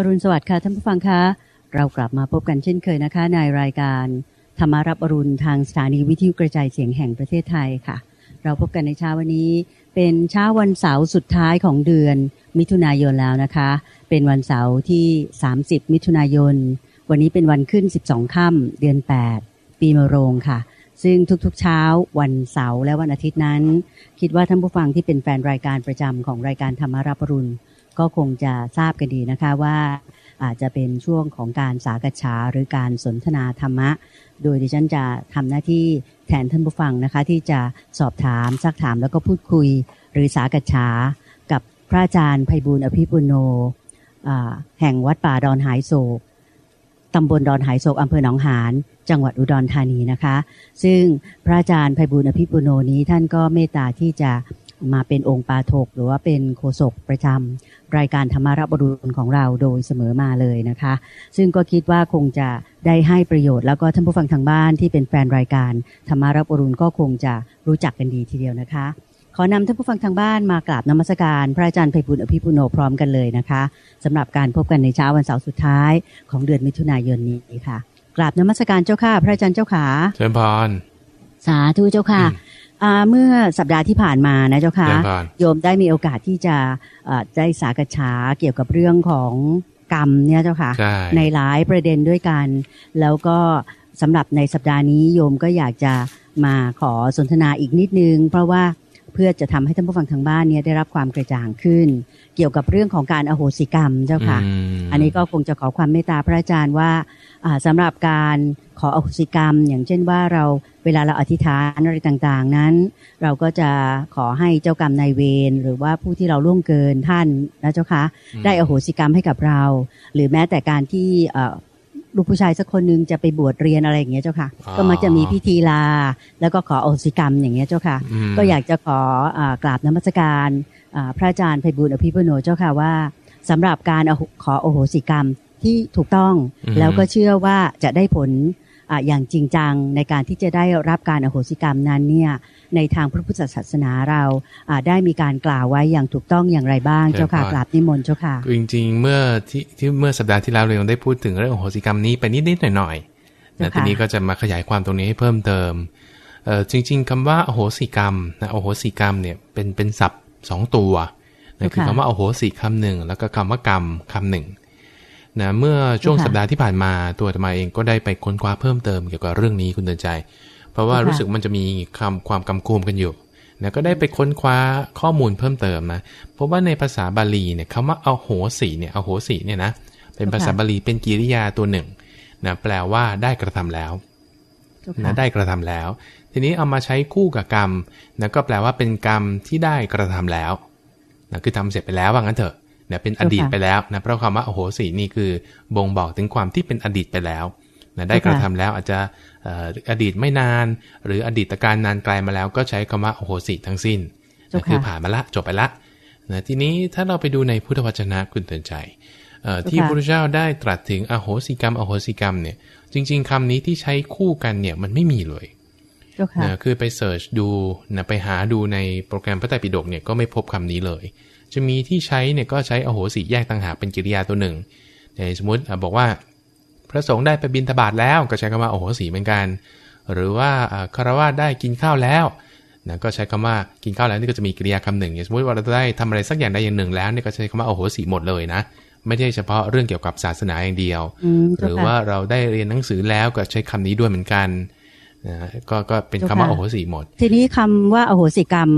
อรุณสวัสดิ์ค่ะท่านผู้ฟังคะ เรากลับมาพบกันเช่นเคยนะคะ ในรายการธรรมารับอรุณทางสถานีวิทยุกระจายเสียงแห่งประเทศไทยค่ะ เราพบกันในเช้าวันนี้ เป็นเช้าวันเสาร์สุดท้ายของเดือน มิถุนายนแล้วนะคะ เป็นวันเสาร์ที่ 30 มิถุนายน วันนี้เป็นวันขึ้น 12 ค่ำเดือน 8 ปีมะโรงค่ะ ซึ่งทุกๆเช้าวันเสาร์และวันอาทิตย์นั้น คิดว่าท่านผู้ฟังที่เป็นแฟนรายการประจำของรายการธรรมารับอรุณ ก็คงจะทราบกันดีนะคะว่าอาจจะเป็นช่วงของการสากฉาหรือการสนทนาธรรมะ โดยดิฉันจะทำหน้าที่แทนท่านผู้ฟังนะคะที่จะสอบถามซักถามแล้วก็พูดคุย หรือสากฉากับพระอาจารย์ไพบูลอภิปุโนแห่งวัดป่าดอนหายโศกตำบลดอนหายโศกอำเภอหนองหาน จังหวัดอุดรธานีนะคะ ซึ่งพระอาจารย์ไพบูลอภิปุโนนี้ท่านก็เมตตาที่จะ มาเป็นองค์ปาถกหรือว่าเป็นโฆษกประจำรายการธรรมารับรุณของเราโดยเสมอมาเลยนะคะ ซึ่งก็คิดว่าคงจะได้ให้ประโยชน์แล้วก็ท่านผู้ฟังทางบ้านที่เป็นแฟนรายการธรรมารับรุณก็คงจะรู้จักกันดีทีเดียวนะคะ ขอนำท่านผู้ฟังทางบ้านมากราบนมัสการพระอาจารย์ไพบุญอภิปุโนพร้อมกันเลยนะคะสำหรับการพบกันในเช้าวันเสาร์สุดท้ายของเดือนมิถุนายนนี้ค่ะกราบนมัสการเจ้าค่ะ พระอาจารย์เจ้าขาเชิญพรสาธุเจ้าค่ะ เมื่อสัปดาห์ที่ผ่านมานะเจ้าค่ะโยมได้มีโอกาสที่จะได้สากฉาเกี่ยวกับเรื่องของกรรมเนี่ยเจ้าค่ะในหลายประเด็นด้วยกัน แล้วก็สำหรับในสัปดาห์นี้โยมก็อยากจะมาขอสนทนาอีกนิดนึง เพราะว่าเพื่อจะทำให้ท่านผู้ฟังทางบ้านเนี่ยได้รับความกระจ่างขึ้น เกี่ยวกับเรื่องของการอโหสิกรรมเจ้าค่ะ อันนี้ก็คงจะขอความเมตตาพระอาจารย์ว่าสำหรับการขออโหสิกรรม อย่างเช่นว่าเราเวลาเราอธิษฐานอะไรต่างๆ นั้น เราก็จะขอให้เจ้ากรรมนายเวรหรือว่าผู้ที่เราล่วงเกินท่านนะเจ้าคะได้อโหสิกรรมให้กับเรา หรือแม้แต่การที่ลูกผู้ชายสักคนนึงจะไปบวชเรียนอะไรอย่างเงี้ยเจ้าค่ะ ก็มักจะมีพิธีลา แล้วก็ขอโอสิกรรมอย่างเงี้ยเจ้าค่ะ ก็อยากจะขอกราบนมัสการ พระอาจารย์ไพบุญอภิปุโนเจ้าค่ะว่าสำหรับการขอโอโหสิกรรมที่ถูกต้องแล้วก็เชื่อว่าจะได้ผลอย่างจริงจังในการที่จะได้รับการอโหสิกรรมนั้นเนี่ยในทางพระพุทธศาสนาเราได้มีการกล่าวไว้อย่างถูกต้องอย่างไรบ้างเจ้าค่ะกราบนิมนต์เจ้าค่ะจริงๆเมื่อที่ที่เมื่อสัปดาห์ที่แล้วเรายังได้พูดถึงเรื่องอโหสิกรรมนี้ไปนิดๆหน่อยๆแต่ทีนี้ก็จะมาขยายความตรงนี้ให้เพิ่มเติมเออจริง ๆคำว่าอโหสิกรรมนะอโหสิกรรมเนี่ยเป็นเป็นศัพท์ สองตัวนั่นคือคำว่าอโหสิคำหนึ่งแล้วก็คำว่ากรรมคำหนึ่งนะเมื่อช่วงสัปดาห์ที่ผ่านมาตัวธรรมาเองก็ได้ไปค้นคว้าเพิ่มเติมเกี่ยวกับเรื่องนี้คุณเตือนใจ เพราะว่ารู้สึกมันจะมีคำความกำกวมกันอยู่นะก็ได้ไปค้นคว้าข้อมูลเพิ่มเติมนะเพราะว่าในภาษาบาลีเนี่ยคำว่าเอาโหสีเนี่ยเอาโหสีเนี่ยนะเป็นภาษาบาลีเป็นกิริยาตัวหนึ่งนะแปลว่าได้กระทำแล้วนะได้กระทำแล้ว ทีนี้เอามาใช้คู่กับกรรมนะก็แปลว่าเป็นกรรมที่ได้กระทำแล้วนะคือทำเสร็จไปแล้วว่างั้นเถอะนะเป็นอดีตไปแล้วนะเพราะคำว่าโอโหสีนี่คือบ่งบอกถึงความที่เป็นอดีตไปแล้วนะได้กระทำแล้วอาจจะอดีตไม่นาน หรืออดีตการนานไกลมาแล้ว ก็ใช้คำว่าโอโหสิทั้งสิ้นนะคือผ่านมาละจบไปละนะทีนี้ถ้าเราไปดูในพุทธวจนะคุณเตือนใจที่พระพุทธเจ้าได้ตรัสถึงอโหสิกรรมอโหสิกรรมเนี่ยจริง ๆคำนี้ที่ใช้คู่กันเนี่ยมันไม่มีเลย นะคือไปเสิร์ชดูนะไปหาดูในโปรแกรมพระไตรปิฎกเนี่ยก็ไม่พบคำนี้เลย จะมีที่ใช้เนี่ยก็ใช้อโหสิแยกต่างหากเป็นกิริยาตัวหนึ่งในสมมติบอกว่า พระสงฆ์ได้ไปบินทบาทแล้วก็ใช้คำว่าโอโหสิเหมือนกัน หรือว่าคารวะได้กินข้าวแล้วนะก็ใช้คำว่ากินข้าวแล้วนี่ก็จะมีกิริยาคำหนึ่งอย่างสมมติว่าเราได้ทำอะไรสักอย่างใดอย่างหนึ่งแล้วนี่ก็ใช้คำว่าโอโหสิหมดเลยนะไม่ใช่เฉพาะเรื่องเกี่ยวกับศาสนาอย่างเดียว หรือว่าเราได้เรียนหนังสือแล้วก็ใช้คำนี้ด้วยเหมือนกัน นะก็ก็เป็นคำว่าโอโหสิหมด ทีนี้คำว่าโอโหสิกรรม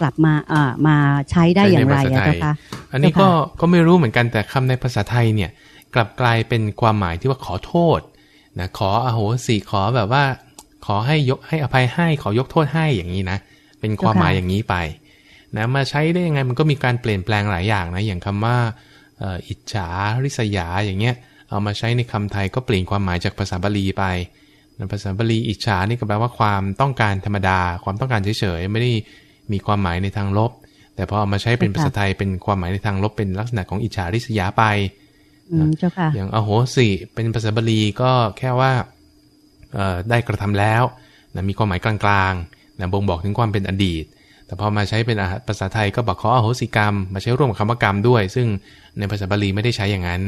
กลับมาอ่ามาใช้ได้อย่างไรอะเจ้าคะอันนี้ก็ก็ไม่รู้เหมือนกันแต่คำในภาษาไทยเนี่ย กลับกลายเป็นความหมายที่ว่าขอโทษนะขออโหสิขอแบบว่า ขอให้ยกให้อภัยให้ขอยกโทษให้อย่างนี้นะเป็นความหมายอย่างนี้ไปนะมาใช้ได้ยังไงมันก็มีการเปลี่ยนแปลงหลายอย่างนะอย่างคำว่าอิจฉาริษยาอย่างเงี้ยเอามาใช้ในคำไทยก็เปลี่ยนความหมายจากภาษาบาลีไปใน ภาษาบาลีอิจฉานี่ก็แปลว่าความต้องการธรรมดา ความต้องการเฉยๆไม่ได้มีความหมายในทางลบ แต่พอเอามาใช้เป็นภาษาไทยเป็นความหมายในทางลบเป็นลักษณะของอิจฉาริษยาไปอย่างอโหสิเป็นภาษาบาลีก็แค่ว่าได้กระทำแล้วนะมีความหมายกลางๆนะบ่งบอกถึงความเป็นอดีต แต่พอมาใช้เป็นภาษาไทยก็บอกขออโหสิกรรม มาใช้ร่วมกับคำว่ากรรมด้วย ซึ่งในภาษาบาลีไม่ได้ใช้อย่างนั้น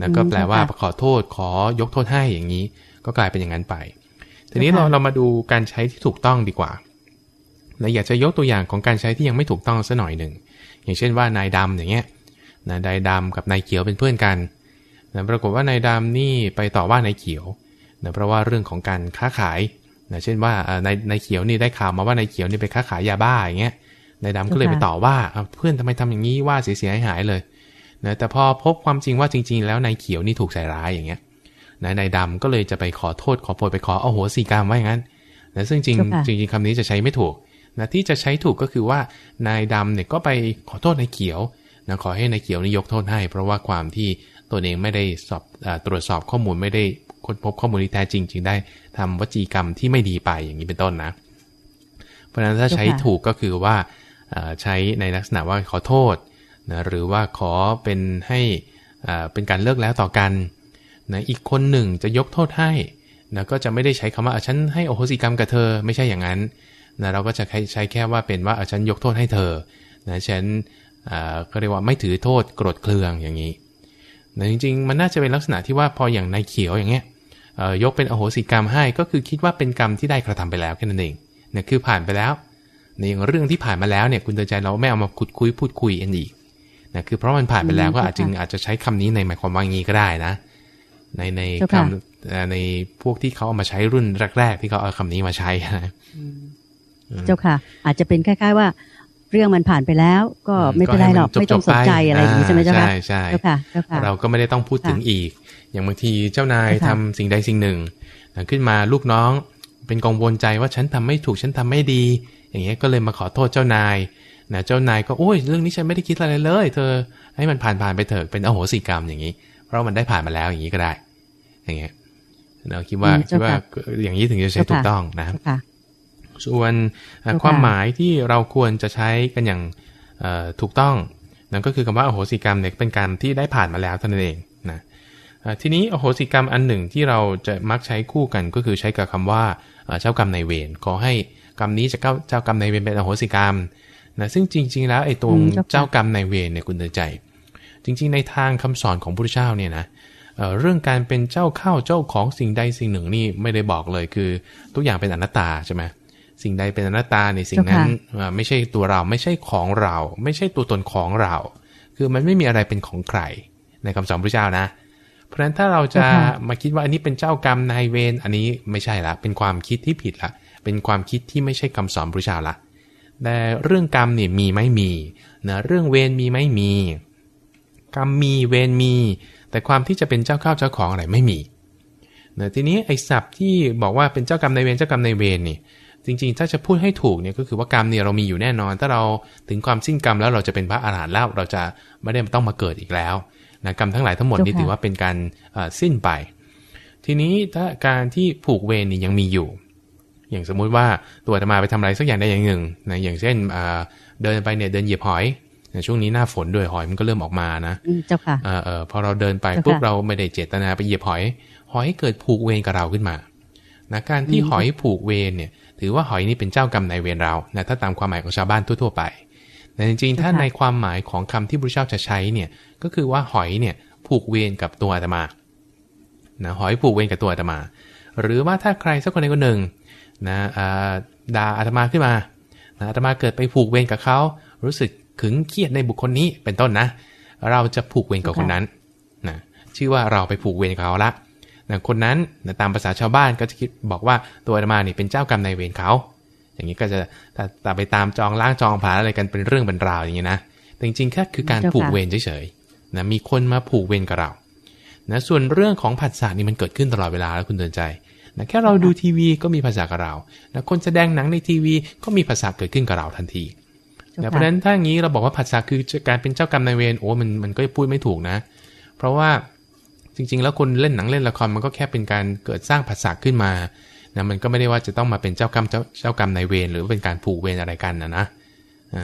นะก็แปลว่าขอโทษขอยกโทษให้อย่างนี้ ก็กลายเป็นอย่างนั้นไปทีนี้เราเรามาดูการใช้ที่ถูกต้องดีกว่านะอยากจะยกตัวอย่างของการใช้ที่ยังไม่ถูกต้องสักหน่อยหนึ่ง อย่างเช่นว่านายดำอย่างเงี้ยนะนายดำกับนายเขียวเป็นเพื่อนกันนะปรากฏว่านายดำนี่ไปต่อว่านายเขียวนะเพราะว่าเรื่องของการค้าขายนะเช่นว่านายนายเขียวนี่ได้ข่าวมาว่านายเขียวนี่ไปค้าขายยาบ้าอย่างเงี้ยนายดำก็เลยไปต่อว่าเพื่อนทำไมทำอย่างนี้ว่าเสียหายหายเลยนะแต่พอพบความจริงว่าจริง ๆ แล้วนายเขียวนี่ถูกใส่ร้ายอย่างเงี้ย นะนายดำก็เลยจะไปขอโทษขอโพยไปขอเอาหัวสีกรรมไว้งั้นนะซึ่งจริงจริงคำนี้จะใช้ไม่ถูกนะที่จะใช้ถูกก็คือว่านายดำเนี่ยก็ไปขอโทษนายเขียวนะขอให้นายเขียวนี่ยกโทษให้ เพราะว่าความที่ตัวเองไม่ได้สอบอตรวจสอบข้อมูลไม่ได้ค้นพบข้อมูลที่แท้จริงจึงได้ทำวจีกรรมที่ไม่ดีไปอย่างนี้เป็นต้นนะ เพราะฉะนั้นถ้าใช้ถูกก็คือว่าใช้ในลักษณะว่าขอโทษนะหรือว่าขอเป็นให้เป็นการเลิกแล้วต่อกัน นะอีกคนหนึ่งจะยกโทษให้นะก็จะไม่ได้ใช้คำว่าฉันให้โอโหสิกรรมกับเธอไม่ใช่อย่างนั้นนะเราก็จะใช้แค่ว่าเป็นว่าฉันยกโทษให้เธอนะฉันก็เรียกว่าไม่ถือโทษโกรธเคืองอย่างนี้นะจริงๆ มันน่าจะเป็นลักษณะที่ว่าพออย่างนายเขียวอย่างเงี้ยยกเป็นอโหสิกรรมให้ก็คือคิดว่าเป็นกรรมที่ได้กระทำไปแล้วแค่นั้นเองเนี่ยคือผ่านไปแล้วในอย่างเรื่องที่ผ่านมาแล้วเนี่ยคุณเตือนใจเราไม่เอามาคุดคุยพูดคุยกันอีกนะคือเพราะมันผ่านไปแล้วก็อาจจึงอาจจะใช้คำนี้ในหมายความว่างี้ก็ได้นะ ในในคำในพวกที่เขาเอามาใช้รุ่นแรก ๆ ที่เขาเอาคำนี้มาใช้นะเจ้าค่ะ อาจจะเป็นคล้าย ๆว่าเรื่องมันผ่านไปแล้ว ก็ไม่เป็นไรหรอกไม่ต้องสนใจอะไรอย่างนี้ใช่ไหมเจ้าค่ะใช่ใช่เราก็ไม่ได้ต้องพูดถึงอีก อย่างบางทีเจ้านายทำสิ่งใดสิ่งหนึ่งขึ้นมาลูกน้อง เป็นกังวลใจว่าฉันทำไม่ถูกฉันทำไม่ดี อย่างเงี้ยก็เลยมาขอโทษเจ้านายนะเจ้านายก็โอ้ยเรื่องนี้ฉันไม่ได้คิดอะไรเลย เธอให้มันผ่านผ่านไปเถอะเป็นอโหสิกรรมอย่างนี้ เพราะมันได้ผ่านมาแล้วอย่างนี้ก็ได้ อย่างเงี้ยเราคิดว่าคิดว่าอย่างนี้ถึงจะใช้ถูกต้องนะส่วนความหมายที่เราควรจะใช้กันอย่างถูกต้องนั่นก็คือคำว่าอโหสิกรรมเนี่ยเป็นการที่ได้ผ่านมาแล้วเท่านั้นเองนะทีนี้อโหสิกรรมอันหนึ่งที่เราจะมักใช้คู่กันก็คือใช้กับคำว่าเจ้ากรรมในเวรขอให้กรรมนี้จะเจ้าเจ้ากรรมในเวรเป็นอโหสิกรรมนะซึ่งจริง ๆ แล้วไอ้ตรงเจ้ากรรมในเวรเนี่ยคุณเตือนใจ จริง ๆ ในทางคำสอนของพระพุทธเจ้าเนี่ยนะ เรื่องการเป็นเจ้าเข้าเจ้าของสิ่งใดสิ่งหนึ่งนี่ไม่ได้บอกเลยคือ ทุกอย่างเป็นอนัตตาใช่ไหมสิ่งใดเป็นอนัตตาในสิ่งนั้นไม่ใช่ตัวเราไม่ใช่ของเรา ไม่ใช่ตัวตนของเรา คือมันไม่มีอะไรเป็นของใคร ในคำสอนพระเจ้านะ เพราะฉะนั้นถ้าเราจะมาคิดว่าอันนี้เป็นเจ้ากรรมนายเวรอันนี้ไม่ใช่ละ เป็นความคิดที่ผิดละ เป็นความคิดที่ไม่ใช่คำสอนพระเจ้าละแต่เรื่องกรรมเนี่ยมีไม่มีนะเรื่องเวรมีไม่มี กรรมมีเวรมี แต่ความที่จะเป็นเจ้าข้าวเจ้าของอะไรไม่มีนะทีนี้ไอ้ศัพท์ที่บอกว่าเป็นเจ้ากรรมนายเวรเจ้ากรรมนายเวรนี่จริงๆ ถ้าจะพูดให้ถูกเนี่ยก็คือว่ากรรมเนี่ยเรามีอยู่แน่นอน ถ้าเราถึงความสิ้นกรรมแล้วเราจะเป็นพระอาหารหันต์แล้วเราจะไม่ได้ต้องมาเกิดอีกแล้วนะกรรมทั้งหลายทั้งหมดนี่ถือว่าเป็นการสิ้นไป ทีนี้ถ้าการที่ผูกเวรนี่ยังมีอยู่ อย่างสมมุติว่าตัวธรรมาไปทำอะไรสักอย่างใดอย่างหนึ่งนะอย่างเช่นเดินไปเนี่ยเดินเหยียบหอยใน ช่วงนี้หน้าฝนด้วยหอยมันก็เริ่มออกมานะเจ้าค่ะเออพอเราเดินไปปุ๊บเราไม่ได้เจตนาไปเหยียบหอย หอยเกิดผูกเวรกับเราขึ้นมานะการที่หอยผูกเวรเนี่ย ถือว่าหอยนี่เป็นเจ้ากรรมนายเวรเรานะถ้าตามความหมายของชาวบ้านทั่วๆไป แต่จริงๆ ถ้าในความหมายของคำที่พระเจ้าจะใช้เนี่ย ก็คือว่าหอยเนี่ยผูกเวรกับตัวอาตมานะหอยผูกเวรกับตัวอาตมา หรือว่าถ้าใครสักคนใดคนหนึ่งนะด่าอาตมาขึ้นมานะอาตมาเกิดไปผูกเวรกับเขา รู้สึก ขึงเครียดในบุคคลนี้เป็นต้นนะ เราจะผูกเวรกับคนนั้นนะชื่อว่าเราไปผูกเวรกับเขาละนะคนนั้นนะตามภาษาชาวบ้านก็จะคิดบอกว่าตัวอาตมาเนี่เป็นเจ้ากรรมนายเวรเขา อย่างนี้ก็จะแต่ไปตามจองล้างจองผาอะไรกันเป็นเรื่องเป็นราวอย่างนี้นะแต่จริงๆแค่คือการผูกเวรเฉยๆนะมีคนมาผูกเวรกับเรานะส่วนเรื่องของผัสสะนี่มันเกิดขึ้นตลอดเวลาแล้วคุณเตือนใจนะแค่เราดูทีวีก็มีภาษากับเรานะคนแสดงหนังในทีวีก็มีภาษาเกิดขึ้นกับเราทันทีนะ เพราะฉะนั้นถ้าอย่างนี้เราบอกว่าผัสสะคือการเป็นเจ้ากรรมนายเวรโอ้มันมันก็พูดไม่ถูกนะ เพราะว่าจริง ๆ แล้วคนเล่นหนังเล่นละครมันก็แค่เป็นการเกิดสร้างภาษาขึ้นมานะมันก็ไม่ได้ว่าจะต้องมาเป็นเจ้ากรรมเจ้าเจ้ากรรมนายเวรหรือเป็นการผูกเวรอะไรกันนะนะ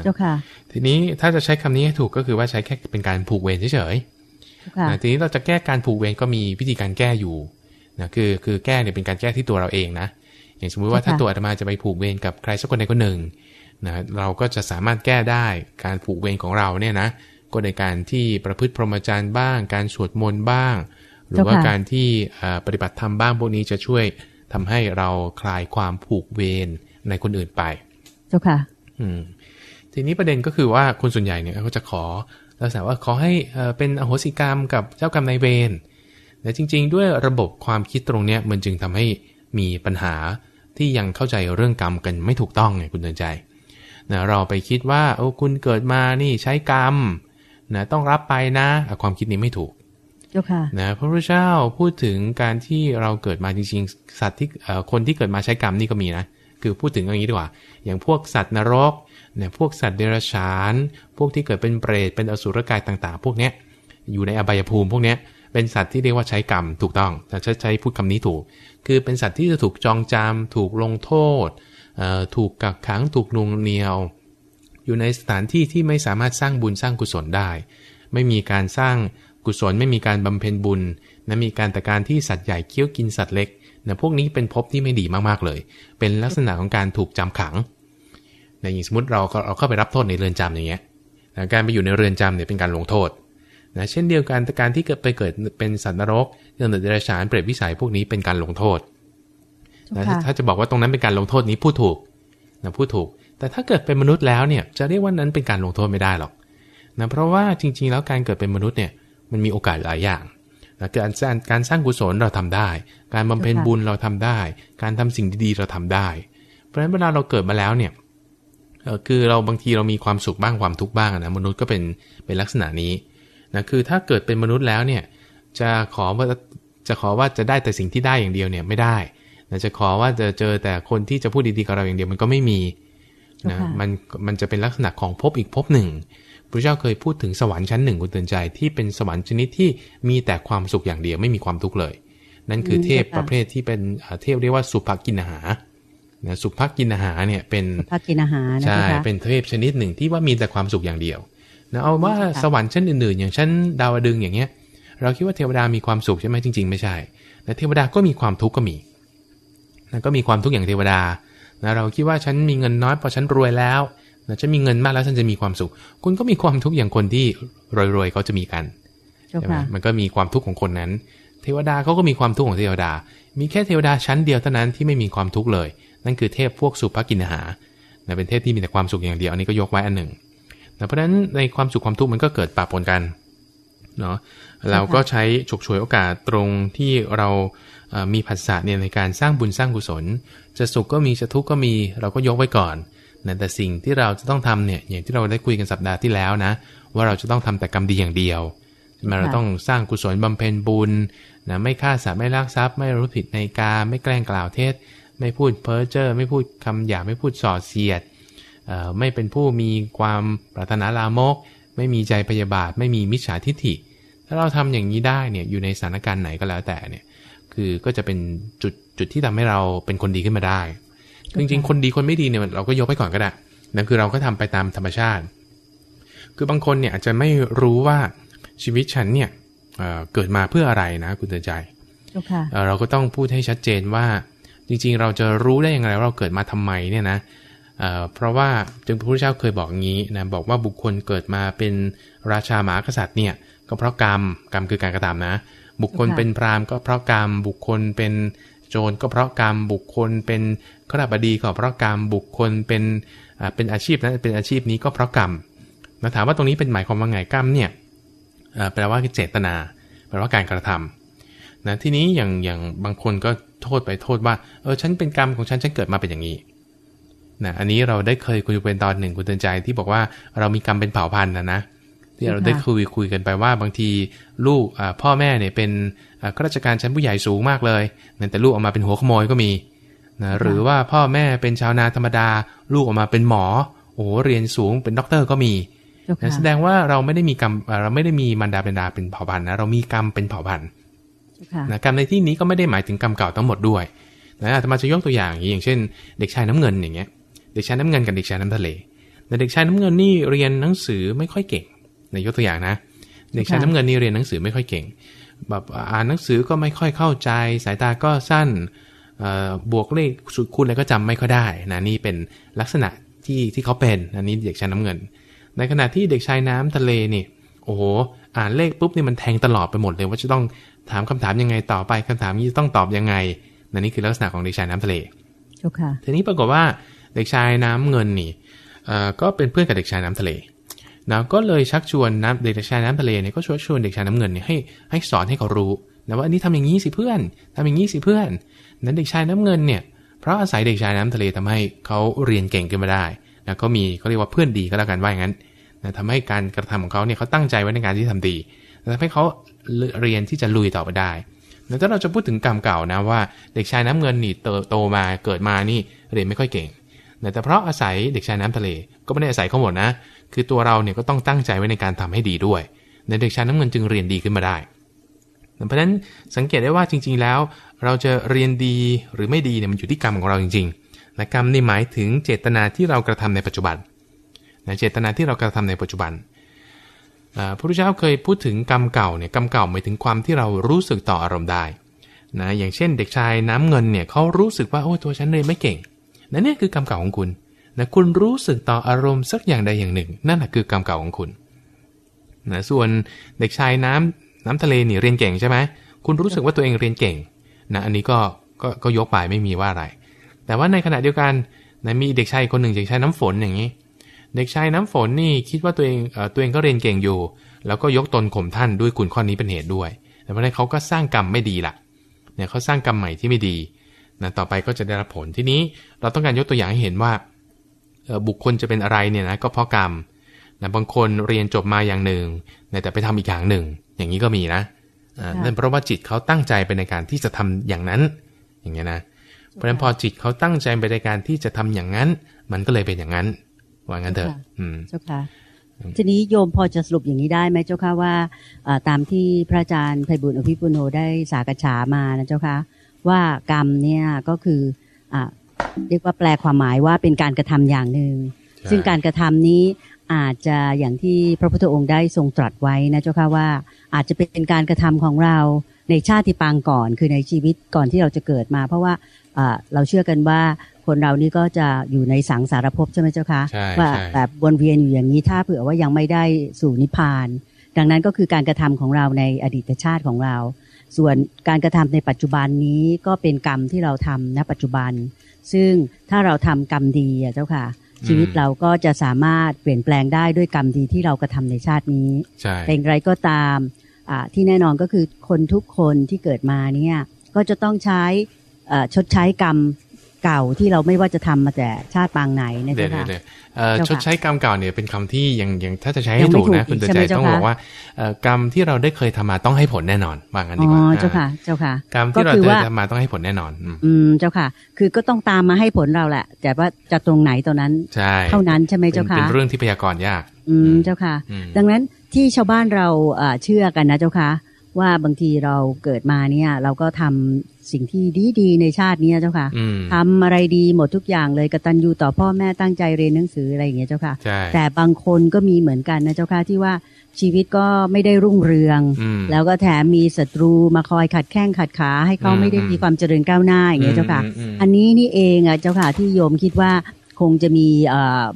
เจ้าค่ะ ทีนี้ถ้าจะใช้คำนี้ให้ถูกก็คือว่าใช้แค่เป็นการผูกเวรเฉยๆทีนี้เราจะแก้การผูกเวรก็มีวิธีการแก้อยู่นะคือคือแก้เนี่ยเป็นการแก้ที่ตัวเราเองนะอย่างสมมุติว่าถ้าตัวอาตมาจะไปผูกเวรกับใครสักคนใดคนหนึ่ง นะเราก็จะสามารถแก้ได้การผูกเวรของเราเนี่ยนะก็ในการที่ประพฤติพรหมจรรย์บ้าง การสวดมนต์บ้าง หรือว่าการที่ปฏิบัติธรรมบ้างพวกนี้จะช่วยทำให้เราคลายความผูกเวรในคนอื่นไป เจ้าค่ะ อืม ทีนี้ประเด็นก็คือว่าคนส่วนใหญ่เนี่ยเขาจะขอลักษณะว่าขอให้เป็นอโหสิกรรมกับเจ้ากรรมนายเวรแต่จริง ๆ ด้วยระบบความคิดตรงเนี้ยมันจึงทำให้มีปัญหาที่ยังเข้าใจเรื่องกรรมกันไม่ถูกต้องไงคุณเดินใจ นะเราไปคิดว่าโอ้คุณเกิดมานี่ใช้กรรมนะต้องรับไปนะความคิดนี้ไม่ถูกนะพระพุทธเจ้าพูดถึงการที่เราเกิดมาจริงๆสัตว์ที่คนที่เกิดมาใช้กรรมนี่ก็มีนะคือพูดถึงอย่างนี้ดีกว่า อย่างพวกสัตว์นรกเนี่ยพวกสัตว์เดรัจฉาน พวกที่เกิดเป็นเปรตเป็นอสุรกายต่างๆ พวกเนี้ยอยู่ในอบายภูมิพวกเนี้ยเป็นสัตว์ที่เรียกว่าใช้กรรมถูกต้องแต่ใช้พูดคำนี้ถูก คือเป็นสัตว์ที่จะถูกจองจำถูกลงโทษ ถูกกักขังถูกนุงเหนียว อยู่ในสถานที่ที่ไม่สามารถสร้างบุญสร้างกุศลได้ ไม่มีการสร้างกุศลไม่มีการบำเพ็ญบุญนะมีการแต่การที่สัตว์ใหญ่เคี้ยวกินสัตว์เล็กนะพวกนี้เป็นภพที่ไม่ดีมากๆเลย เป็นลักษณะของการถูกจำขังนะอย่างสมมติเราเราเข้าไปรับโทษในเรือนจำอย่างเงี้ยนะการไปอยู่ในเรือนจำเนี่ยเป็นการลงโทษนะเช่นเดียวกันการที่เกิดไปเกิดเป็นสัตว์นรกเรื่องเดรัจฉานเปรตวิสัยพวกนี้เป็นการลงโทษ นะถ้าจะบอกว่าตรงนั้นเป็นการลงโทษนี้พูดถูกนะพูดถูก แต่ถ้าเกิดเป็นมนุษย์แล้วเนี่ยจะเรียกว่านั้นเป็นการลงโทษไม่ได้หรอกนะเพราะว่าจริง ๆ แล้วการเกิดเป็นมนุษย์เนี่ยมันมีโอกาสหลายอย่างนะการสร้างการสร้างกุศลเราทำได้ การบำเพ็ญบุญเราทำได้ การทำสิ่งดีๆเราทำได้ เพราะฉะนั้นเวลาเราเกิดมาแล้วเนี่ยคือเราบางทีเรามีความสุขบ้างความทุกข์บ้างนะมนุษย์ก็เป็นเป็นลักษณะนี้นะคือถ้าเกิดเป็นมนุษย์แล้วเนี่ยจะขอว่าจะขอว่าจะได้แต่สิ่งที่ได้อย่างเดียวเนี่ยไม่ได้นะ จะขอว่าจะเจอแต่คนที่จะพูดดีๆกับเราอย่างเดียวมันก็ไม่มีนะมันมันจะเป็นลักษณะของภพอีกภพหนึ่งพระเจ้าเคยพูดถึงสวรรค์ชั้นหนึ่งคุณเตือนใจที่เป็นสวรรค์ชนิดที่มีแต่ความสุขอย่างเดียวไม่มีความทุกข์เลย นั่นคือเทพประเภทที่เป็นเทพเรียกว่าสุภกินหานะสุภกินหาเนี่ยเป็นภกินหาใช่เป็นเทพชนิดหนึ่งที่ว่ามีแต่ความสุขอย่างเดียวนะเอาว่าสวรรค์ชั้นอื่น ๆ อย่างชั้นดาวดึงอย่างเงี้ย เราคิดว่าเทวดามีความสุขใช่ไหมจริง ๆ ไม่ใช่แต่เทวดาก็มีความทุกข์ก็มี นะก็มีความทุกข์อย่างเทวดานะเราคิดว่าฉันมีเงินน้อยพอฉันรวยแล้วนะฉันมีเงินมากแล้วฉันจะมีความสุข คุณก็มีความทุกข์อย่างคนที่รวยๆเขาจะมีกันใช่ไหมมันก็มีความทุกข์ของคนนั้น เทวดาเขาก็มีความทุกข์ของเทวดา มีแค่เทวดาชั้นเดียวเท่านั้นที่ไม่มีความทุกข์เลย นั่นคือเทพพวกสุภกินหานะเป็นเทพที่มีแต่ความสุขอย่างเดียวอันนี้ก็ยกไว้อันหนึ่งเพราะฉะนั้นในความสุขความทุกข์มันก็เกิดปะปนกันเนาะ เราก็ใช้ฉกฉวยโอกาสตรงที่เรามีผัสสะเนี่ยในการสร้างบุญสร้างกุศล จะสุขก็มีจะทุกข์ก็มีเราก็ยกไว้ก่อนนะแต่สิ่งที่เราจะต้องทำเนี่ยอย่างที่เราได้คุยกันสัปดาห์ที่แล้วนะ ว่าเราจะต้องทำแต่กรรมดีอย่างเดียวมาเราต้องสร้างกุศลบำเพ็ญบุญนะไม่ฆ่าสัตว์ไม่ลักทรัพย์ ไม่รู้ผิดในกาไม่แกล้งกล่าวเท็จไม่พูดเพ้อเจ้อไม่พูดคำหยาไม่พูดส่อเสียดไม่เป็นผู้มีความปรารถนาลามก ไม่มีใจพยาบาท ไม่มีมิจฉาทิฏฐิ ถ้าเราทำอย่างนี้ได้เนี่ยอยู่ในสถานการณ์ไหนก็แล้วแต่เนี่ย คือก็จะเป็นจุดจุดที่ทำให้เราเป็นคนดีขึ้นมาได้จริงๆคนดีคนไม่ดีเนี่ยเราก็ยกไปก่อนก็ได้นั่นคือเราก็ทำไปตามธรรมชาติ คือบางคนเนี่ยอาจจะไม่รู้ว่าชีวิตฉันเนี่ยเกิดมาเพื่ออะไรนะคุณเตือนใจ เราก็ต้องพูดให้ชัดเจนว่า จริงๆ เราจะรู้ได้อย่างไรว่าเราเกิดมาทำไมเนี่ยนะเพราะว่าจึงพระพุทธเจ้าเคยบอกงี้นะบอกว่าบุคคลเกิดมาเป็นราชาหมากษัตริย์เนี่ย ก็เพราะกรรมกรรมคือการกระทำนะ บุคคลเป็นพราหมณ์ก็เพราะกรรม บุคคลเป็นโจรก็เพราะกรรม บุคคลเป็นข้าราชบดีก็เพราะกรรม บุคคลเป็นเป็นอาชีพนะเป็นอาชีพนี้ก็เพราะกรรมมาถามว่าตรงนี้เป็นหมายความว่าไงกรรมเนี่ยแปลว่าเจตนา แปลว่าการกระทำนะทีนี้อย่างอย่างบางคนก็โทษไปโทษว่าเออฉันเป็นกรรมของฉันฉันเกิดมาเป็นอย่างนี้นะอันนี้เราได้เคยคุยเป็นตอนหนึ่งคุณเตือนใจที่บอกว่าเรามีกรรมเป็นเผ่าพันธุ์นะนะ ที่เราได้คุยคุยกันไปว่าบางทีลูกพ่อแม่เนี่ยเป็นข้าราชการชั้นผู้ใหญ่สูงมากเลย แต่ลูกออกมาเป็นหัวขโมยก็มีนะหรือว่าพ่อแม่เป็นชาวนาธรรมดา ลูกออกมาเป็นหมอ โอ้เรียนสูงเป็นด็อกเตอร์ก็มีนะแสดงว่าเราไม่ได้มีกรรมเราไม่ได้มีมันดาเป็นดาเป็นเผ่าพันธุ์นะเรามีกรรมเป็นเผ่าพันธุ์นะกรรมในที่นี้ก็ไม่ได้หมายถึงกรรมเก่าทั้งหมดด้วยนะอาตมาจะยกตัวอย่างอย่างเช่น เด็กชายน้ำเงินอย่างเงี้ย เด็กชายน้ำเงินกับเด็กชายน้ำทะเลแต่เด็กชายน้ำเงินนี่เรียนหนังสือไม่ค่อยเก่ง ในยกตัวอย่างนะ เด็กชายน้ำเงินนี่เรียนหนังสือไม่ค่อยเก่ง แบบอ่านหนังสือก็ไม่ค่อยเข้าใจ สายตาก็สั้นบวกเลขสุดคูณอะไรก็จำไม่ค่อยได้นะนี่เป็นลักษณะที่ที่เขาเป็นอันนี้เด็กชายน้ำเงิน ในขณะที่เด็กชายน้ำทะเลนี่โอ้โหอ่านเลขปุ๊บนี่มันแทงตลอดไปหมดเลย ว่าจะต้องถามคำถามยังไงต่อไปคำถามนี้ต้องตอบยังไงนั่นนี่คือลักษณะของเด็กชายน้ำทะเลเจ้าค่ะทีนี้ปรากฏว่าเด็กชายน้ำเงินนี่เอ่อก็เป็นเพื่อนกับเด็กชายน้ำทะเล นะก็เลยชักชวนน้ำเด็กชายน้ำทะเลเนี่ยก็ชวนชวนเด็กชายน้ำเงินเนี่ยให้ให้สอนให้เขารู้นะว่าอันนี้ทำอย่างนี้สิเพื่อนทำอย่างนี้สิเพื่อน นั้นเด็กชายน้ำเงินเนี่ยเพราะอาศัยเด็กชายน้ำทะเลทำให้เขาเรียนเก่งขึ้นมาได้นะก็มีเขาเรียกว่าเพื่อนดีก็แล้วกันว่าอย่างนั้นนะทำให้การกระทำของเขาเนี่ยเขาตั้งใจไว้ในการที่ทำดีทำให้เขาเรียนที่จะลุยต่อไปได้แล้วถ้าเราจะพูดถึงกรรมเก่านะว่าเด็กชายน้ำเงินนี่โตมาเกิดมานี่เรียนไม่ค่อยเก่งแต่เพราะอาศัยเด็กชายน้ำทะเลก็ไม่ได้อาศัยเขาหมดนะ คือตัวเราเนี่ยก็ต้องตั้งใจไว้ในการทำให้ดีด้วย ในเด็กชายน้ำเงินจึงเรียนดีขึ้นมาได้ เพราะฉะนั้นสังเกตได้ว่าจริง ๆ แล้ว เราจะเรียนดีหรือไม่ดีเนี่ยมันอยู่ที่กรรมของเราจริงๆและกรรมนี่หมายถึงเจตนาที่เรากระทำในปัจจุบันนะเจตนาที่เรากระทำในปัจจุบันพระพุทธเจ้าเคยพูดถึงกรรมเก่าเนี่ยกรรมเก่าหมายถึงความที่เรารู้สึกต่ออารมณ์ได้นะอย่างเช่น เด็กชายน้ำเงินเนี่ยเขารู้สึกว่าโอ้ตัวฉันเรียนไม่เก่งนั่นนี่ยคือกรรมเก่าของคุณ นะคุณรู้สึกต่ออารมณ์สักอย่างใดอย่างหนึ่ง นั่นแหละคือกรรมเก่าของคุณนะส่วนเด็กชายน้ำน้ำทะเลนี่เรียนเก่งใช่ไหมคุณรู้สึกว่าตัวเองเรียนเก่งนะอันนี้ก็ก็ก็ยกไปไม่มีว่าอะไร แต่ว่าในขณะเดียวกันนะมีเด็กชายคนหนึ่งเด็กชายน้ำฝนอย่างนี้ เด็กชายน้ำฝนนี่คิดว่าตัวเองเออตัวเองก็เรียนเก่งอยู่ แล้วก็ยกตนข่มท่านด้วยคุณข้อนี้เป็นเหตุด้วย แต่เพราะนั้นเขาก็สร้างกรรมไม่ดีล่ะเนี่ยเขาสร้างกรรมใหม่ที่ไม่ดีนะต่อไปก็จะได้รับผลที่นี้เราต้องการยกตัวอย่างให้เห็นว่า บุคคลจะเป็นอะไรเนี่ยนะก็เพราะกรรมนะบางคนเรียนจบมาอย่างหนึ่งแต่ไปทำอีกอย่างหนึ่ง อย่างนี้ก็มีนะนั่นเพราะว่าจิตเขาตั้งใจไปในการที่จะทำอย่างนั้น อย่างเงี้ยนะเพราะฉะนั้นพอจิตเขาตั้งใจไปในการที่จะทำอย่างนั้น มันก็เลยเป็นอย่างนั้น ว่างั้นเถอะเจ้าค่ะทีนี้โยมพอจะสรุปอย่างนี้ได้ไหมเจ้าค่ะว่าตามที่พระอาจารย์ไพบุญอภิปุโนได้สากฉามานะเจ้าค่ะว่ากรรมเนี่ยก็คืออ เรียกว่าแปลความหมายว่าเป็นการกระทำอย่างหนึ่งซึ่งการกระทำนี้อาจจะอย่างที่พระพุทธองค์ได้ทรงตรัสไว้นะเจ้าค่ะว่าอาจจะเป็นการกระทำของเราในชาติปางก่อนคือในชีวิตก่อนที่เราจะเกิดมา เพราะว่าเราเชื่อกันว่าคนเรานี่ก็จะอยู่ในสังสารภพใช่ไหมเจ้าคะว่าแบบวนเวียนอยู่อย่างนี้ถ้าเผื่อว่ายังไม่ได้สู่นิพพาน ดังนั้นก็คือการกระทำของเราในอดีตชาติของเรา ส่วนการกระทำในปัจจุบันนี้ก็เป็นกรรมที่เราทำณปัจจุบัน ซึ่งถ้าเราทำกรรมดีอะเจ้าค่ะ ชีวิตเราก็จะสามารถเปลี่ยนแปลงได้ด้วยกรรมดีที่เรากระทาในชาตินี้เป็นไรก็ตามที่แน่นอนก็คือคนทุกคนที่เกิดมาเนี่ยก็จะต้องใช้ชดใช้กรรม เก่าที่เราไม่ว่าจะทำมาแต่ชาติปางไหนนะจ๊ะชดใช้กรรมเก่าเนี่ยเป็นคำที่ยังยังถ้าจะใช้ให้ถูกนะคุณเตือนใจต้องบอกว่ากรรมที่เราได้เคยทำมาต้องให้ผลแน่นอนว่างั้นดีกว่าเจ้าค่ะ เจ้าค่ะ กรรมที่เราเคยทำมาต้องให้ผลแน่นอน อืมเจ้าค่ะ คือก็ต้องตามมาให้ผลเราแหละ แต่ว่าจะตรงไหนตอนนั้นเท่านั้นใช่ไหมเจ้าค่ะเป็นเรื่องที่พยากรณ์ยาก อืมเจ้าค่ะ ดังนั้นที่ชาวบ้านเราเชื่อกันนะเจ้าค่ะ ว่าบางทีเราเกิดมาเนี่ย เราก็ทำสิ่งที่ดีดีในชาตินี้เจ้าค่ะทำอะไรดีหมดทุกอย่างเลยกตัญญูต่อพ่อแม่ตั้งใจเรียนหนังสืออะไรอย่างเงี้ยเจ้าค่ะ แต่บางคนก็มีเหมือนกันนะเจ้าค่ะที่ว่าชีวิตก็ไม่ได้รุ่งเรือง แล้วก็แถมมีศัตรูมาคอยขัดแข้งขัดขาให้เขาไม่ได้มีความเจริญก้าวหน้าอย่างเงี้ยเจ้าค่ะ อันนี้นี่เองอะเจ้าค่ะที่โยมคิดว่าคงจะมี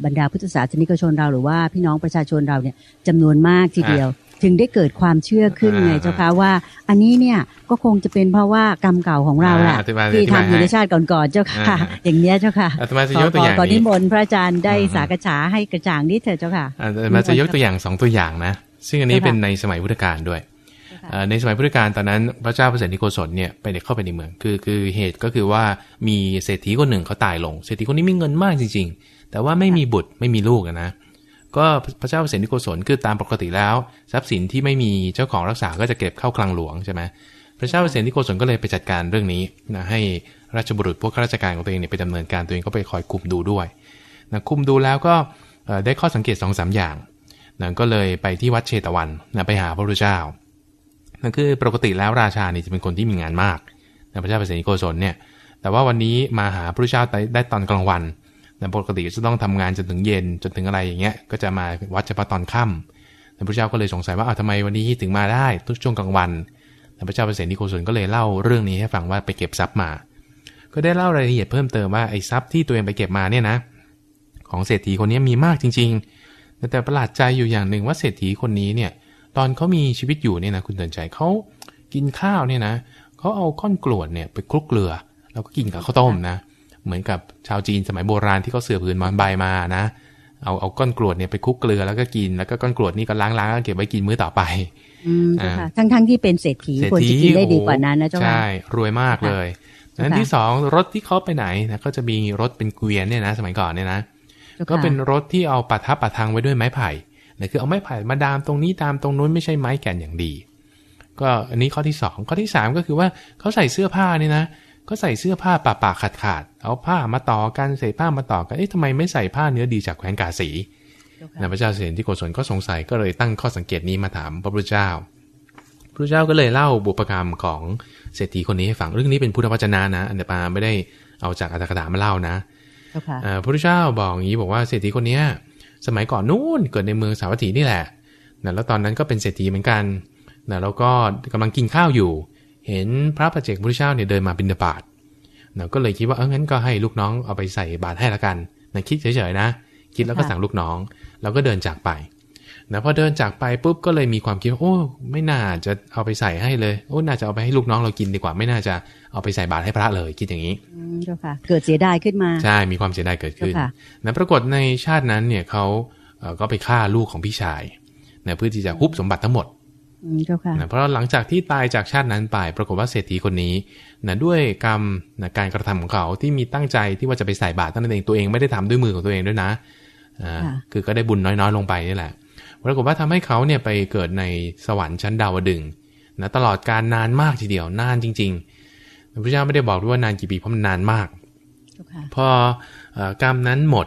บรรดาพุทธศาสนิกชนเราหรือว่าพี่น้องประชาชนเราเนี่ยจำนวนมากทีเดียว ถึงได้เกิดความเชื่อขึ้นไงเจ้าค่ะว่า อันนี้เนี่ยก็คงจะเป็นเพราะว่ากรรมเก่าของเราแหละที่ทำอยู่ในชาติก่อนๆเจ้าค่ะ อย่างเนี้ยเจ้าค่ะขอขอนิมนต์พระอาจารย์ได้สากฉาให้กระจ่างนิดเถอะเจ้าค่ะมาจะยกตัวอย่างสองตัวอย่างนะ ซึ่งอันนี้เป็นในสมัยพุทธกาลด้วยในสมัยพุทธกาลตอนนั้นพระเจ้าพระเสนิโกศลเนี่ยไปเข้าไปในเมืองคือคือเหตุก็คือว่ามีเศรษฐีคนหนึ่งเขาตายลงเศรษฐีคนนี้มีเงินมากจริง ๆ แต่ว่าไม่มีบุตรไม่มีลูกนะ ก็พระเจ้าเสนิโกศลคือตามปกติแล้ว ทรัพย์สินที่ไม่มีเจ้าของรักษาก็จะเก็บเข้าคลังหลวงใช่ไหมพระเจ้าเสนิโกศลก็เลยไปจัดการเรื่องนี้นะให้ราชบุรุษพวกข้าราชการของตัวเองเนี่ยไปดำเนินการตัวเองก็ไปคอยคุมดูด้วยนะคุมดูแล้วก็ได้ข้อสังเกต2อสอย่างนะก็เลยไปที่วัดเชตวันนะไปหาพระพุทธเจ้านั่นคือปกติแล้วราชาเนี่ยจะเป็นคนที่มีงานมากนะพระเจ้าเสนิโกศลเนี่ยแต่ว่าวันนี้มาหาพระพุทธเจ้าได้ตอนกลางวัน แต่ปกติจะต้องทำงานจนถึงเย็นจนถึงอะไรอย่างเงี้ย ก็จะมาวัดเฉพาะตอนค่ำพระเจ้าก็เลยสงสัยว่าอ้าวทำไมวันนี้ถึงมาได้ทุกช่วงกลางวัน แต่พระเจ้าเปรตนิโกศลก็เลยเล่าเรื่องนี้ให้ฟังว่าไปเก็บทรัพย์มา ก็ได้เล่ารายละเอียดเพิ่มเติมว่าไอ้ทรัพย์ที่ตัวเองไปเก็บมาเนี่ยนะ ของเศรษฐีคนนี้มีมากจริง ๆ แต่ประหลาดใจอยู่อย่างหนึ่งว่าเศรษฐีคนนี้เนี่ย ตอนเขามีชีวิตอยู่เนี่ยนะคุณเตือนใจเขากินข้าวเนี่ยนะเขาเอาก้อนกรวดเนี่ยไปคลุกเกลือ แล้วก็กินกับข้าวต้มนะเหมือนกับชาวจีนสมัยโบราณที่เขาเสือผืนมอนใบมานะ เอาเอาก้อนกรวดเนี่ยไปคลุกเกลือแล้วก็กินแล้วก็ก้อนกรวดนี่ก็ล้างๆก็เก็บไว้กินมื้อต่อไปอืมเจ้าค่ะทั้งทั้งๆที่เป็นเศรษฐีควรจะกินได้ดีกว่านั้นนะเจ้าค่ะใช่รวยมากเลยนั้นที่สองรถที่เขาไปไหนนะก็จะมีรถเป็นเกวียนเนี่ยนะ สมัยก่อนเนี่ยนะเจ้าค่ะก็เป็นรถที่เอาปะทับปะทังไว้ด้วยไม้ไผ่นะคือเอาไม้ไผ่มาดามตรงนี้ตามตรงนู้นไม่ใช่ไม้แก่นอย่างดี ก็อันนี้ข้อที่สองข้อที่สามก็คือว่าเขาใส่เสื้อผ้านี่นะ ก็ใส่เสื้อผ้าป่าป่าขาดขาดๆเอาผ้ามาต่อกันใส่ผ้ามาต่อกันเอ๊ะทำไมไม่ใส่ผ้าเนื้อดีจากแขวนกาสีเจ้านะค่ะพระเจ้าเสด็จที่โกศลก็สงสัยก็เลยตั้งข้อสังเกตนี้มาถามพระพุทธเจ้า พระพุทธเจ้าก็เลยเล่าบุพกรรมของเศรษฐีคนนี้ให้ฟังเรื่องนี้เป็นพุทธวจนะนะ อันเดปาไม่ได้เอาจากอัตถกถามาเล่านะเจ้าค่ะเอ่อพระพุทธเจ้าบอกอย่างนี้บอกว่าเศรษฐีคนเนี้ยสมัยก่อนนู้นเกิดในเมืองสาวัตถีนี่แหละนะแล้วตอนนั้นก็เป็นเศรษฐีเหมือนกันนะแล้วก็กำลังกินข้าวอยู่ เห็นพระประเจกพุทธเจ้าเนี่ยเดินมาบิณฑบาตนะก็เลยคิดว่าเอองั้นก็ให้ลูกน้องเอาไปใส่บาตรให้ละกันนะคิดเฉยๆนะ คิดแล้วก็ค่ะสั่งลูกน้อง แล้วก็เดินจากไปนะพอเดินจากไปปุ๊บก็เลยมีความคิดว่าโอ้ ไม่น่าจะเอาไปใส่ให้เลยโอ้น่าจะเอาไปให้ลูกน้องเรากินดีกว่าไม่น่าจะเอาไปใส่บาตรให้พระเลยคิดอย่างนี้อืมเจ้าค่ะ เกิดเสียดายขึ้นมาใช่มีความเสียดายเกิดขึ้นเจ้าค่ะนะปรากฏในชาตินั้นเนี่ยเขาเอ่อก็ไปฆ่าลูกของพี่ชายนะเพื่อที่จะฮุบสมบัติทั้งหมดอืมเจ้าค่ะ นะเพราะหลังจากที่ตายจากชาตินั้นไป ปรากฏว่าเศรษฐีคนนี้นะด้วยกรรมนะการกระทำของเขาที่มีตั้งใจที่ว่าจะไปใส่บาตรตั้งนั้นเองตัวเองไม่ได้ทำด้วยมือของตัวเองด้วยนะอ่าค่ะคือก็ได้บุญน้อยๆลงไปนี่แหละปรากฏว่าทำให้เขาเนี่ยไปเกิดในสวรรค์ชั้นดาวดึงส์นะตลอดการนานมากทีเดียวนานจริงๆพระพุทธเจ้าไม่ได้บอกด้วยว่านานกี่ปีเพราะมันนานมากเจ้าค่ะพอเอ่อกรรมนั้นหมด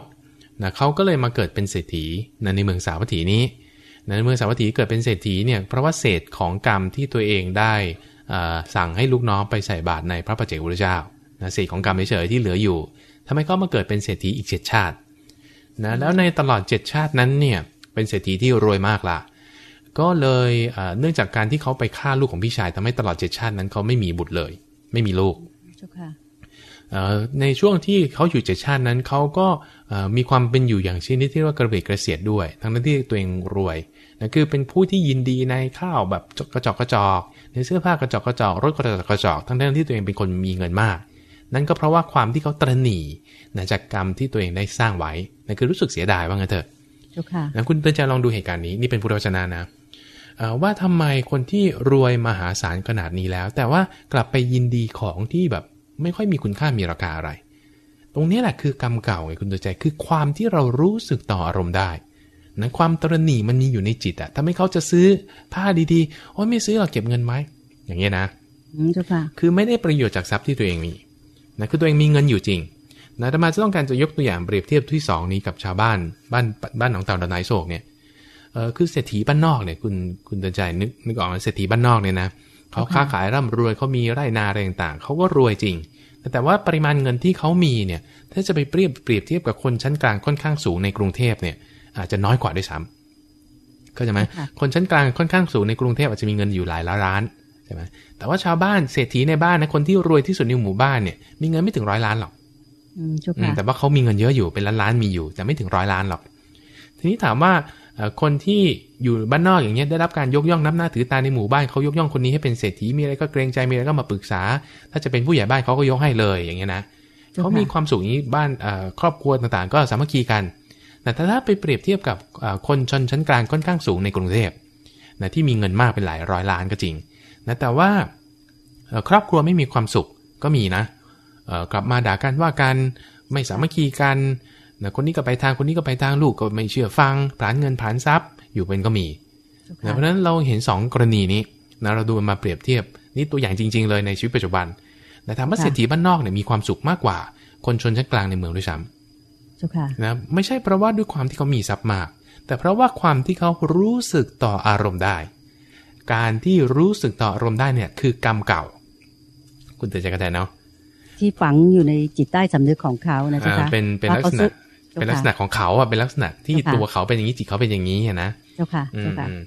นะเขาก็เลยมาเกิดเป็นเศรษฐีนะในเมืองสาวัตถีนี้ นะในเมืองสาวัตถีเกิดเป็นเศรษฐีเนี่ยเพราะว่าเศษของกรรมที่ตัวเองได้เอ่อสั่งให้ลูกน้องไปใส่บาตรในพระปัจเจกพุทธเจ้านะเศษของกรรมเฉยๆที่เหลืออยู่ทำให้เขามาเกิดเป็นเศรษฐีอีกเจ็ดชาตินะแล้วในตลอดเจ็ดชาตินั้นเนี่ยเป็นเศรษฐีที่รวยมากละก็เลยเอ่อเนื่องจากการที่เขาไปฆ่าลูกของพี่ชายทำให้ตลอดเจ็ดชาตินั้นเขาไม่มีบุตรเลย ไม่มีลูกเจ้าค่ะเอ่อในช่วงที่เขาอยู่เจ็ดชาตินั้นเขาก็เอ่อมีความเป็นอยู่อย่างชนิดที่เรียกว่ากระเบิดกระเสียดด้วย ทั้งนั้นที่ตัวเองรวย นะคือเป็นผู้ที่ยินดีในข้าวแบบกระจอกกระจอก ในเสื้อผ้ากระจอกกระจอกรถกระจอกกระจอกทั้งนั้นที่ตัวเองเป็นคนมีเงินมาก นั่นก็เพราะว่าความที่เขาตระหนี่นะจากกรรมที่ตัวเองได้สร้างไว้นั่นคือรู้สึกเสียดายว่างั้นเถอะเจ้าค่ะนะคุณเตือนใจลองดูเหตุการณ์นี้นี่เป็นพุทธวจนะนะเอ่อว่าทำไมคนที่รวยมหาศาลขนาดนี้แล้ว แต่ว่ากลับไปยินดีของที่แบบไม่ค่อยมีคุณค่ามีราคาอะไร ตรงนี้แหละคือกรรมเก่าไงคุณเตือนใจคือความที่เรารู้สึกต่ออารมณ์ได้ นะความตระหนี่มันมีอยู่ในจิตอะทำให้เขาจะซื้อผ้าดีๆโอ้ยไม่ซื้อหรอกเก็บเงินไว้อย่างเงี้ยนะอืมเจ้าค่ะคือไม่ได้ประโยชน์จากทรัพย์ที่ตัวเองมีนะคือตัวเองมีเงินอยู่จริงนะแต่มาจะต้องการจะยกตัวอย่างเปรียบเทียบที่สองนี้กับชาวบ้านบ้านบ้านหนองเต่าดอนไนโศกเนี่ยเออคือเศรษฐีบ้านนอกเนี่ยคุณคุณเตือนใจนึกนึกออกไหมเศรษฐีบ้านนอกเนี่ยนะเขาค้าขายร่ำรวยเขามีไร่นาอะไรต่างๆเขาก็รวยจริงแต่แต่ว่าปริมาณเงินที่เขามีเนี่ยถ้าจะไปเปรียบเปรียบเทียบกับคนชั้นกลางค่อนข้างสูงในกรุงเทพเนี่ย อาจจะน้อยกว่าด้วยซ้ำเข้าใจไหมค่ะคนชั้นกลางค่อนข้างสูงในกรุงเทพอาจจะมีเงินอยู่หลายล้านล้านใช่ไหมแต่ว่าชาวบ้านเศรษฐีในบ้านนะคนที่รวยที่สุดในหมู่บ้านเนี่ยมีเงินไม่ถึงร้อยล้านหรอกอืมเจ้าอืมค่ะแต่ว่าเขามีเงินเยอะอยู่เป็นล้านล้านๆมีอยู่ แต่ไม่ถึงร้อยล้านหรอก ทีนี้ถามว่าเอ่อคนที่อยู่บ้านนอกอย่างเงี้ยได้รับการยกย่องนับหน้าถือตาในหมู่บ้านเขายกย่องคนนี้ให้เป็นเศรษฐีมีอะไรก็เกรงใจมีอะไรก็มาปรึกษา ถ้าจะเป็นผู้ใหญ่บ้านเขาก็ยกให้เลยอย่างเงี้ยนะเจ้าค่ะเขามีความสุขอย่างนี้บ้านเอ่อครอบครัวต่างๆ ก็สามัคคีกัน แต่ถ้าไปเปรียบเทียบกับเอ่อคนชนชั้นกลางค่อนข้างสูงในกรุงเทพนะที่มีเงินมากเป็นหลายร้อยล้านก็จริงนะแต่ว่าเอ่อครอบครัวไม่มีความสุขก็มีนะเอ่อกลับมาด่ากันว่ากันไม่สามัคคีกันนะคนนี้ก็ไปทางคนนี้ก็ไปทางลูกก็ไม่เชื่อฟังผลานเงินผลานทรัพย์อยู่เป็นก็มีเจ้านะค่ะเพราะฉะนั้นเราเห็น 2 กรณีนี้นะเราดูมันมาเปรียบเทียบนี่ตัวอย่างจริง ๆ เลยในชีวิตปัจจุบันแต่ถามว่าเศรษฐีบ้านนอกเนี่ยมีความสุขมากกว่า คนชนชั้นกลางในเมืองด้วยซ้ เจ้าค่ะำนะไม่ใช่เพราะว่าด้วยความที่เขามีทรัพย์มาก แต่เพราะว่าความที่เขารู้สึกต่ออารมณ์ได้ การที่รู้สึกต่ออารมณ์ได้เนี่ยคือกรรมเก่า คุณเตือนใจกันแทนเนาะที่ฝังอยู่ในจิตใต้สำนึกของเขานะเจ้าอ่าค่ะเป็นเป็นลักษณะว่าเขาเป็นลักษณะของเขาอะเป็นลักษณะที่เจ้าค่ะตัวเขาเป็นอย่างนี้จิตเขาเป็นอย่างนี้อะนะเจ้าค่ะอืเจ้ามค่ะอืม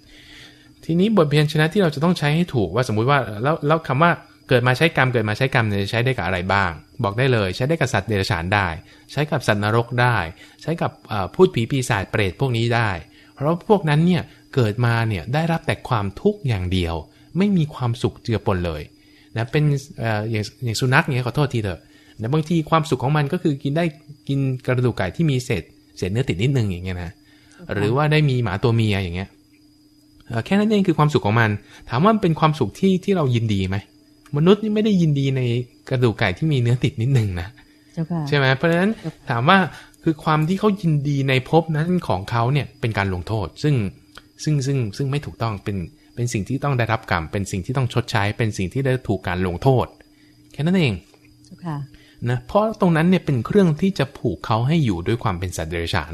ทีนี้บทเพียนชนะที่เราจะต้องใช้ให้ถูกว่าสมมุติว่าแล้วแล้วคำว่า เกิดมาใช้กรรมเกิดมาใช้กรรมเนี่ยจะใช้ได้กับอะไรบ้าง บอกได้เลย ใช้ได้กับสัตว์เดรัจฉานได้ ใช้กับสัตว์นรกได้ ใช้กับพูดผีปีศาจเปรตพวกนี้ได้ เพราะพวกนั้นเนี่ยเกิดมาเนี่ยได้รับแต่ความทุกข์อย่างเดียว ไม่มีความสุขเจือปนเลยนะเป็นอย่างอย่างสุนัขเนี่ยขอโทษทีเถอะนะบางทีความสุขของมันก็คือกินได้กินกระดูกไก่ที่มีเศษเศษเนื้อติดนิดนึงอย่างเงี้ยนะหรือว่าได้มีหมาตัวเมียอย่างเงี้ยแค่นั้นเองคือความสุขของมัน ถามว่าเป็นความสุขที่ที่เรายินดีไหม มนุษย์นี่ไม่ได้ยินดีในกระดูกไก่ที่มีเนื้อติดนิดนึงนะเจ้าค่ะใช่ไหมเพราะฉะนั้นถามว่าคือความที่เขายินดีในภพนั้นของเขาเนี่ยเป็นการลงโทษ ซึ่งซึ่งซึ่งซึ่งไม่ถูกต้องเป็นเป็นสิ่งที่ต้องได้รับกรรม เป็นสิ่งที่ต้องชดใช้ เป็นสิ่งที่ได้ถูกการลงโทษ แค่นั้นเองเจ้าค่ะนะเพราะตรงนั้นเนี่ยเป็นเครื่องที่จะผูกเขาให้อยู่ด้วยความเป็นสัตว์เดรัจฉาน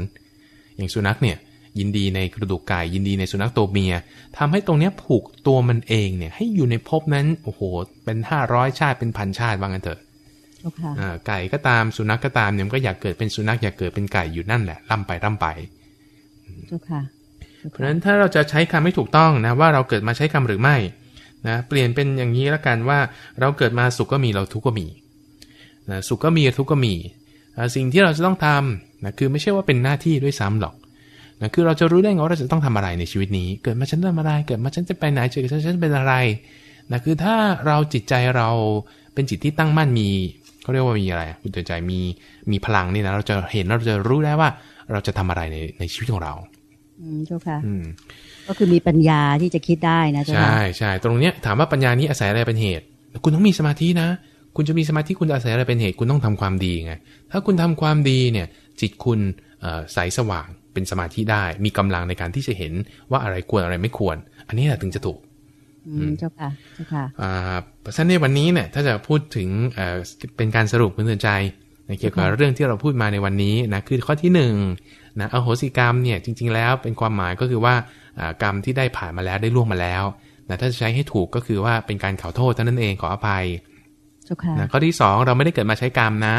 อย่างสุนัขเนี่ย ยินดีในกระดูกไก่ยินดีในสุนัขตัวเมียทำให้ตรงเนี้ยผูกตัวมันเองเนี่ยให้อยู่ในภพนั้นโอ้โหเป็นห้าร้อยชาติเป็นพันชาติว่างั้นเถอะเจ้าค่ะอ่าไก่ก็ตามสุนัขก็ตามเนี่ยมันก็อยากเกิดเป็นสุนัขอยากเกิดเป็นไก่อยู่นั่นแหละร่ำไปร่ำไปเจ้าค่ะเพราะฉะนั้นถ้าเราจะใช้คำไม่ถูกต้องนะว่าเราเกิดมาใช้คำหรือไม่นะเปลี่ยนเป็นอย่างนี้ละกันว่าเราเกิดมาสุขก็มีเราทุกข์ก็มีนะสุขก็มีทุกข์ก็มีอ่าสิ่งที่เราจะต้องทำนะคือไม่ใช่ว่าเป็นหน้าที่ด้วยซ้ำหรอก นะคือเราจะรู้ได้ไงว่าเราจะต้องทำอะไรในชีวิตนี้ เกิดมาฉันทำอะไร เกิดมาฉันจะไปไหนเกิดมาฉันฉันเป็นอะไรนะคือถ้าเราจิตใจเราเป็นจิตที่ตั้งมั่นมีเขาเรียกว่ามีอะไรคุณใจมีมีพลังนี่นะเราจะเห็นเราจะรู้ได้ว่า เราจะทำอะไรในในชีวิตของเรา อืมเจ้าค่ะอืมก็คือมีปัญญาที่จะคิดได้นะเจ้าค่ะใช่ใช่ตรงเนี้ยถามว่าปัญญานี้อาศัยอะไรเป็นเหตุ คุณต้องมีสมาธินะ คุณจะมีสมาธิคุณจะอาศัยอะไรเป็นเหตุ คุณต้องทำความดีไงถ้าคุณทำความดีเนี่ย จิตคุณเอ่อใสสว่าง เป็นสมาธิได้ มีกำลังในการที่จะเห็นว่าอะไรควรอะไรไม่ควร อันนี้แหละถึงจะถูกอืมเจ้าค่ะเจ้าค่ะอ่าเพราะฉะนั้นในวันนี้เนี่ย ถ้าจะพูดถึงเอ่อเป็นการสรุปคุณเตือนใจในเกี่ยวกับเรื่องที่เราพูดมาในวันนี้นะคือข้อที่หนึ่งนะอโหสิกรรมเนี่ยจริง ๆ แล้วเป็นความหมายก็คือว่าอ่ากรรมที่ได้ผ่านมาแล้วได้ล่วงมาแล้วนะถ้าจะใช้ให้ถูกก็คือว่าเป็นการขอโทษเท่านั้นเองขออภัยเจ้าค่ะนะข้อที่สองเราไม่ได้เกิดมาใช้กรรมนะ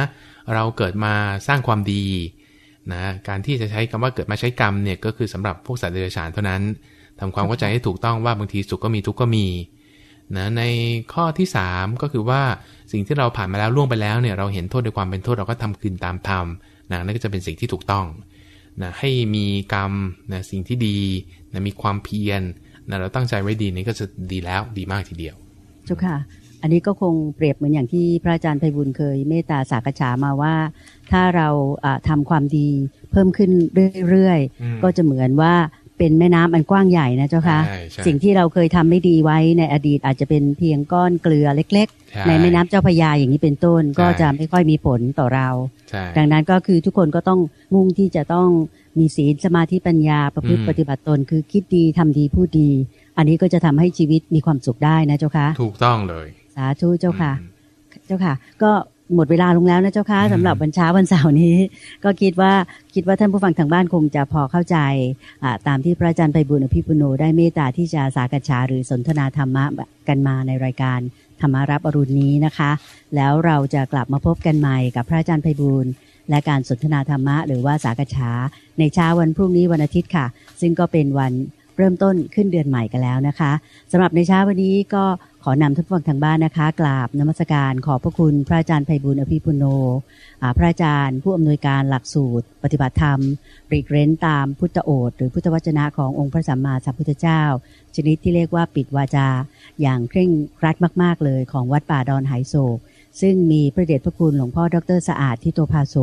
เราเกิดมาสร้างความดี นะการที่จะใช้คำว่าเกิดมาใช้กรรมเนี่ยก็คือสำหรับพวกสัตว์เดรัจฉานเท่านั้นทำความเข้าใจให้ถูกต้องว่าบางทีสุขก็มีทุกข์ก็มีนะในข้อที่สามก็คือว่าสิ่งที่เราผ่านมาแล้วล่วงไปแล้วเนี่ยเราเห็นโทษในความเป็นโทษเราก็ทำคืนตามธรรมนะนั่นก็จะเป็นสิ่งที่ถูกต้องนะให้มีกรรมนะสิ่งที่ดีนะมีความเพียรนะเราตั้งใจไว้ดีนี่ก็จะดีแล้วดีมากทีเดียว เจ้าค่ะ อันนี้ก็คงเปรียบเหมือนอย่างที่พระอาจารย์ไพบุญเคยเมตตาสากฉามาว่า ถ้าเราอ่าทำความดีเพิ่มขึ้นเรื่อยอืมๆก็จะเหมือนว่าเป็นแม่น้ำอันกว้างใหญ่นะเจ้าค่ะใช่ใช่สิ่งที่เราเคยทำไม่ดีไว้ในอดีตอาจจะเป็นเพียงก้อนเกลือเล็กใช่ๆในแม่น้ำเจ้าพระยาอย่างนี้เป็นต้นก็ใช่จะไม่ค่อยมีผลต่อเราใช่ดังนั้นก็คือทุกคนก็ต้องมุ่งที่จะต้องมีศีลสมาธิปัญญาประพฤติอืมปฏิบัติตนคือคิดดีทำดีพูดดี อันนี้ก็จะทำให้ชีวิตมีความสุขได้นะเจ้าค่ะถูกต้องเลยสาธุเจ้าค่ะอืมเจ้าค่ะ ก็หมดเวลาลงแล้วนะเจ้าค่ะอืมสำหรับวันเช้าวันเสาร์นี้ ก็คิดว่าคิดว่าท่านผู้ฟังทางบ้านคงจะพอเข้าใจอ่าตามที่พระอาจารย์ไพบุญอภิปุโนได้เมตตาที่จะสากัฉาหรือสนทนาธรรมะกันมาในรายการธรรมารับอรุณนี้นะคะ แล้วเราจะกลับมาพบกันใหม่กับพระอาจารย์ไพบุญและการสนทนาธรรมะหรือว่าสากัฉาในเช้าวันพรุ่งนี้วันอาทิตย์ค่ะ ซึ่งก็เป็นวัน เริ่มต้นขึ้นเดือนใหม่กันแล้วนะคะสำหรับในเช้าวันนี้ก็ขอนำท่านผู้ฟังทางบ้านนะคะ กราบนมัสการขอบพระคุณพระอาจารย์ไพบุญอภิปุโนพระอาจารย์ ผู้อำนวยการหลักสูตร ปฏิบัติธรรมปรีกเร้นตามพุทธโอษฐ์หรือพุทธวจนะขององค์พระสัมมาสัมพุทธเจ้า ชนิดที่เรียกว่าปิดวาจา อย่างเคร่งครัดมาก ๆ เลยของวัดป่าดอนไหโศกซึ่งมีพระเดชพระคุณหลวงพ่อดรสะอาดที่โตภาโส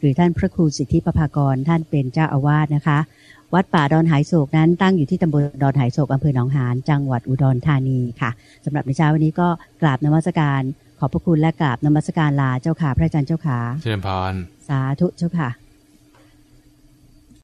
หรือท่านพระครูสิทธิปภากรท่านเป็นเจ้าอาวาสนะคะ วัดป่าดอนไหโศกนั้นตั้งอยู่ที่ตำบลดอนไหโศกอำเภอหนองหานจังหวัดอุดรธานีค่ะสำหรับในเช้าวันนี้ก็กราบนมัสการ ขอบพระคุณและกราบนมัสการลาเจ้าค่ะพระอาจารย์เจ้าค่ะเจริญพรสาธุเจ้าค่ะ